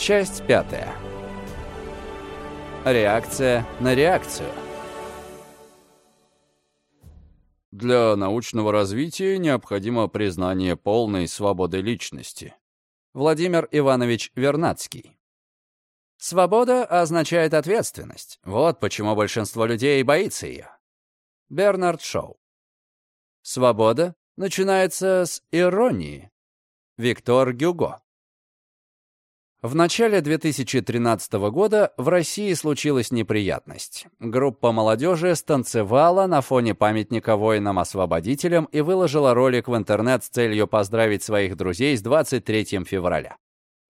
Часть пятая. Реакция на реакцию. Для научного развития необходимо признание полной свободы личности. Владимир Иванович Вернадский. Свобода означает ответственность. Вот почему большинство людей боится ее. Бернард Шоу. Свобода начинается с иронии. Виктор Гюго. В начале 2013 года в России случилась неприятность. Группа молодежи станцевала на фоне памятника воинам-освободителям и выложила ролик в интернет с целью поздравить своих друзей с 23 февраля.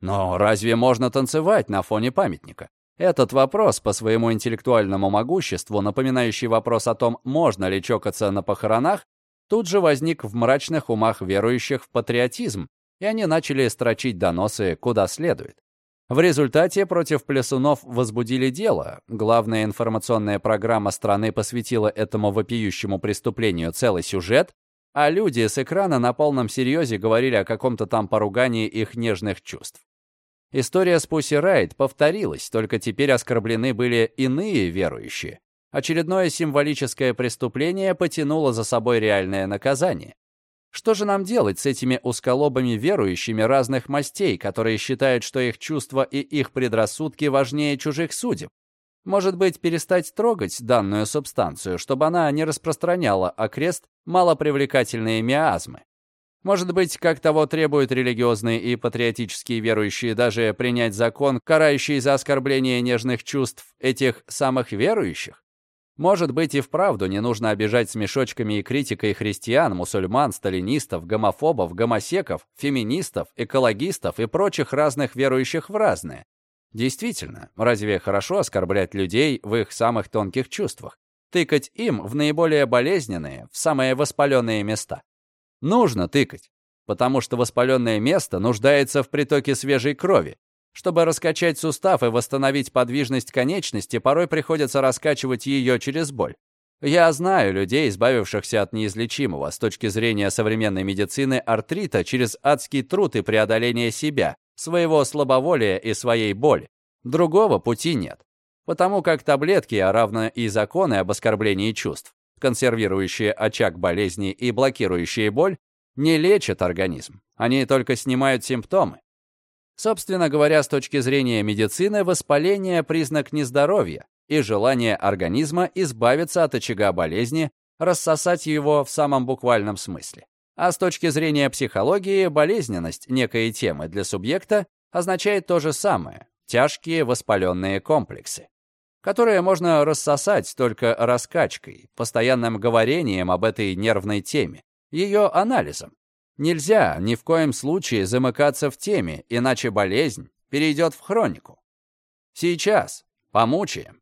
Но разве можно танцевать на фоне памятника? Этот вопрос по своему интеллектуальному могуществу, напоминающий вопрос о том, можно ли чокаться на похоронах, тут же возник в мрачных умах верующих в патриотизм, и они начали строчить доносы куда следует. В результате против плясунов возбудили дело. Главная информационная программа страны посвятила этому вопиющему преступлению целый сюжет, а люди с экрана на полном серьезе говорили о каком-то там поругании их нежных чувств. История с Пусси Райт повторилась, только теперь оскорблены были иные верующие. Очередное символическое преступление потянуло за собой реальное наказание. Что же нам делать с этими узколобыми верующими разных мастей, которые считают, что их чувства и их предрассудки важнее чужих судеб? Может быть, перестать трогать данную субстанцию, чтобы она не распространяла окрест малопривлекательные миазмы? Может быть, как того требуют религиозные и патриотические верующие, даже принять закон, карающий за оскорбление нежных чувств этих самых верующих? Может быть, и вправду не нужно обижать смешочками и критикой христиан, мусульман, сталинистов, гомофобов, гомосеков, феминистов, экологистов и прочих разных верующих в разное. Действительно, разве хорошо оскорблять людей в их самых тонких чувствах? Тыкать им в наиболее болезненные, в самые воспаленные места? Нужно тыкать, потому что воспаленное место нуждается в притоке свежей крови, чтобы раскачать сустав и восстановить подвижность конечности, порой приходится раскачивать ее через боль. Я знаю людей, избавившихся от неизлечимого с точки зрения современной медицины артрита через адский труд и преодоление себя, своего слабоволия и своей боли. Другого пути нет. Потому как таблетки, а равно и законы об оскорблении чувств, консервирующие очаг болезни и блокирующие боль, не лечат организм. Они только снимают симптомы. Собственно говоря, с точки зрения медицины, воспаление – признак нездоровья и желание организма избавиться от очага болезни, рассосать его в самом буквальном смысле. А с точки зрения психологии, болезненность некой темы для субъекта означает то же самое – тяжкие воспаленные комплексы, которые можно рассосать только раскачкой, постоянным говорением об этой нервной теме, ее анализом. Нельзя ни в коем случае замыкаться в теме, иначе болезнь перейдет в хронику. Сейчас помучаем.